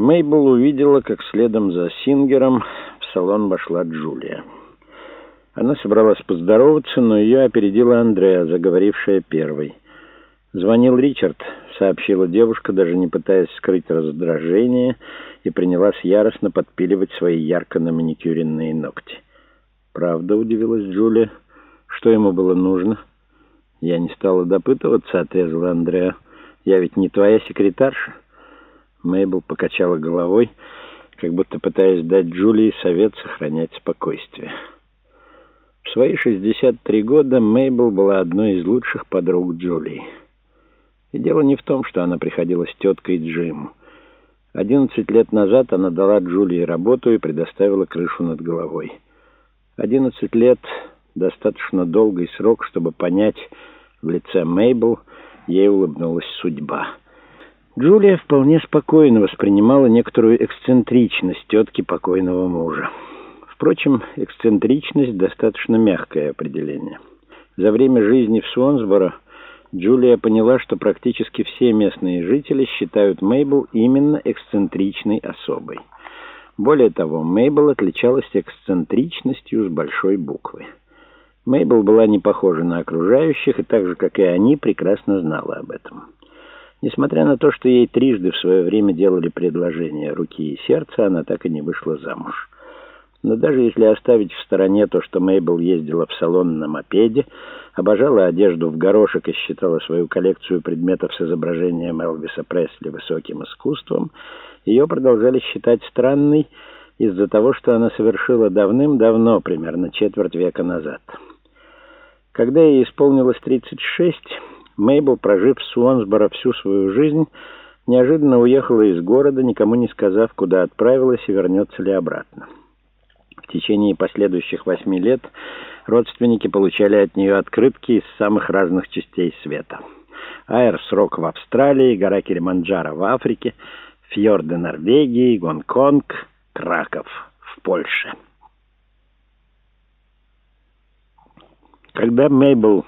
Мейбл увидела, как следом за Сингером в салон вошла Джулия. Она собралась поздороваться, но ее опередила Андреа, заговорившая первой. «Звонил Ричард», — сообщила девушка, даже не пытаясь скрыть раздражение, и принялась яростно подпиливать свои ярко наманикюренные ногти. «Правда?» — удивилась Джулия. «Что ему было нужно?» «Я не стала допытываться», — отрезала Андреа. «Я ведь не твоя секретарша». Мейбл покачала головой, как будто пытаясь дать Джулии совет сохранять спокойствие. В свои 63 года Мейбл была одной из лучших подруг Джулии. И дело не в том, что она приходила с теткой Джиму. 11 лет назад она дала Джулии работу и предоставила крышу над головой. 11 лет — достаточно долгий срок, чтобы понять, в лице Мейбл ей улыбнулась судьба. Джулия вполне спокойно воспринимала некоторую эксцентричность тетки покойного мужа. Впрочем, эксцентричность — достаточно мягкое определение. За время жизни в Суонсборо Джулия поняла, что практически все местные жители считают Мейбл именно эксцентричной особой. Более того, Мейбл отличалась эксцентричностью с большой буквы. Мейбл была не похожа на окружающих, и так же, как и они, прекрасно знала об этом. Несмотря на то, что ей трижды в свое время делали предложение руки и сердца, она так и не вышла замуж. Но даже если оставить в стороне то, что Мейбл ездила в салон на мопеде, обожала одежду в горошек и считала свою коллекцию предметов с изображением Элвиса Пресли высоким искусством, ее продолжали считать странной из-за того, что она совершила давным-давно, примерно четверть века назад. Когда ей исполнилось 36, Мейбл, прожив в Суонсборо всю свою жизнь, неожиданно уехала из города, никому не сказав, куда отправилась и вернется ли обратно. В течение последующих восьми лет родственники получали от нее открытки из самых разных частей света. Аэрсрок в Австралии, гора Килиманджаро в Африке, фьорды Норвегии, Гонконг, Краков в Польше. Когда Мейбл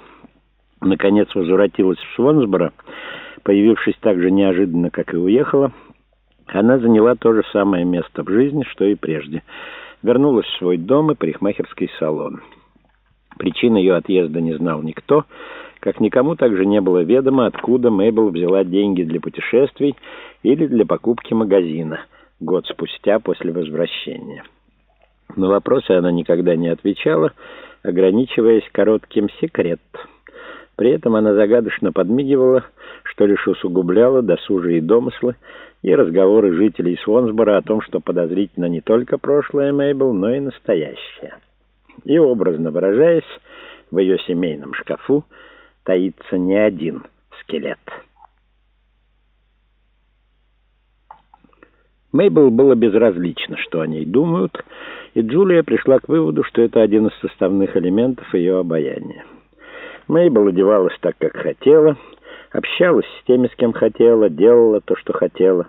наконец возвратилась в Свонсборо, появившись так же неожиданно, как и уехала, она заняла то же самое место в жизни, что и прежде. Вернулась в свой дом и парикмахерский салон. Причин ее отъезда не знал никто, как никому также не было ведомо, откуда Мейбл взяла деньги для путешествий или для покупки магазина год спустя после возвращения. На вопросы она никогда не отвечала, ограничиваясь коротким «секрет». При этом она загадочно подмигивала, что лишь усугубляло досужие домыслы и разговоры жителей Свонсбора о том, что подозрительно не только прошлое Мейбл, но и настоящее. И, образно выражаясь, в ее семейном шкафу таится не один скелет. Мейбл было безразлично, что о ней думают, и Джулия пришла к выводу, что это один из составных элементов ее обаяния. Мейбл одевалась так, как хотела, общалась с теми, с кем хотела, делала то, что хотела.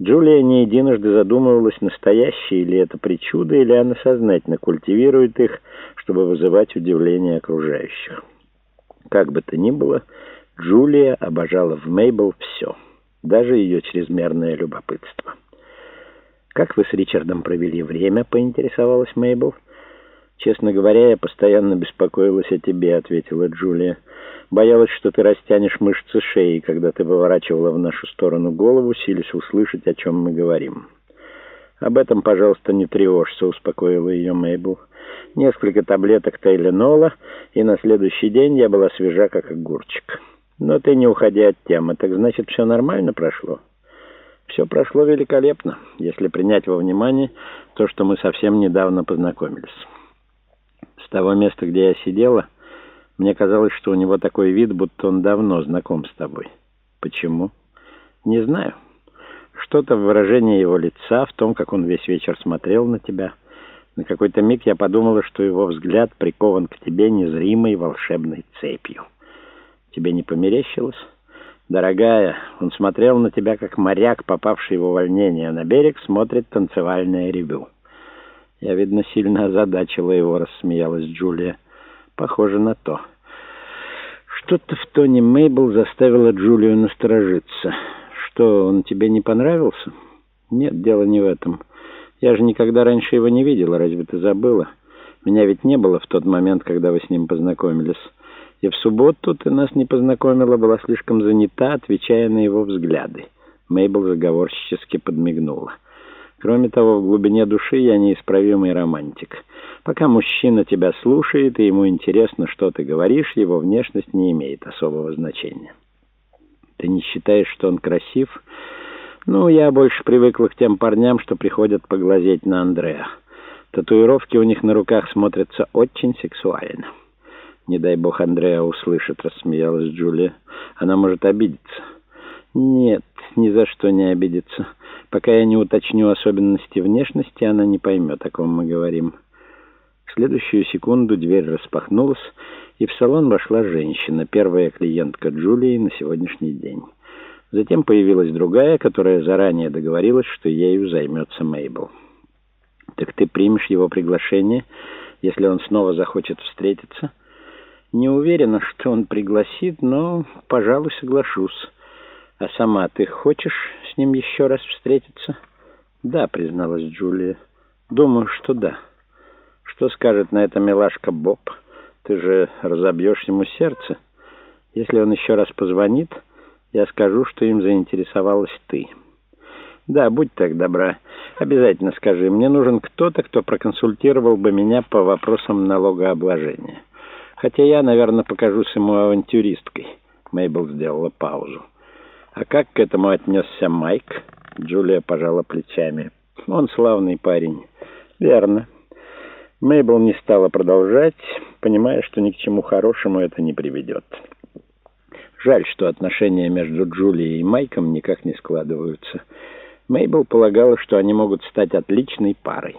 Джулия не единожды задумывалась, настоящие ли это причуды, или она сознательно культивирует их, чтобы вызывать удивление окружающих. Как бы то ни было, Джулия обожала в Мейбл все, даже ее чрезмерное любопытство. «Как вы с Ричардом провели время?» — поинтересовалась Мейбл. «Честно говоря, я постоянно беспокоилась о тебе», — ответила Джулия. «Боялась, что ты растянешь мышцы шеи, когда ты выворачивала в нашу сторону голову, силясь услышать, о чем мы говорим». «Об этом, пожалуйста, не тревожься», — успокоила ее Мейбл. «Несколько таблеток Тейленола, и на следующий день я была свежа, как огурчик. Но ты не уходи от темы, так значит, все нормально прошло?» «Все прошло великолепно, если принять во внимание то, что мы совсем недавно познакомились». С того места, где я сидела, мне казалось, что у него такой вид, будто он давно знаком с тобой. Почему? Не знаю. Что-то в выражении его лица, в том, как он весь вечер смотрел на тебя. На какой-то миг я подумала, что его взгляд прикован к тебе незримой волшебной цепью. Тебе не померещилось? Дорогая, он смотрел на тебя, как моряк, попавший в увольнение на берег, смотрит танцевальное ревю. Я, видно, сильно озадачила его, рассмеялась Джулия. Похоже на то. Что-то в тоне Мейбл заставило Джулию насторожиться. Что, он тебе не понравился? Нет, дело не в этом. Я же никогда раньше его не видела, разве ты забыла? Меня ведь не было в тот момент, когда вы с ним познакомились. И в субботу ты нас не познакомила, была слишком занята, отвечая на его взгляды. Мейбл заговорщически подмигнула. Кроме того, в глубине души я неисправимый романтик. Пока мужчина тебя слушает, и ему интересно, что ты говоришь, его внешность не имеет особого значения. Ты не считаешь, что он красив? Ну, я больше привыкла к тем парням, что приходят поглазеть на Андреа. Татуировки у них на руках смотрятся очень сексуально. Не дай бог Андреа услышит, рассмеялась Джулия. Она может обидеться. Нет, ни за что не обидится. Пока я не уточню особенности внешности, она не поймет, о ком мы говорим. В следующую секунду дверь распахнулась, и в салон вошла женщина, первая клиентка Джулии на сегодняшний день. Затем появилась другая, которая заранее договорилась, что ею займется Мейбл. «Так ты примешь его приглашение, если он снова захочет встретиться?» «Не уверена, что он пригласит, но, пожалуй, соглашусь. А сама ты хочешь с ним еще раз встретиться?» «Да», — призналась Джулия. «Думаю, что да. Что скажет на это милашка Боб? Ты же разобьешь ему сердце. Если он еще раз позвонит, я скажу, что им заинтересовалась ты». «Да, будь так добра. Обязательно скажи. Мне нужен кто-то, кто проконсультировал бы меня по вопросам налогообложения. Хотя я, наверное, покажусь ему авантюристкой». Мейбл сделала паузу. «А как к этому отнесся Майк?» Джулия пожала плечами. «Он славный парень». «Верно». Мейбл не стала продолжать, понимая, что ни к чему хорошему это не приведет. Жаль, что отношения между Джулией и Майком никак не складываются. Мейбл полагала, что они могут стать отличной парой.